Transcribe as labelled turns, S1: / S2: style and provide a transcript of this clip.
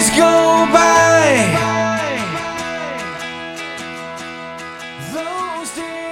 S1: days go by. Those days.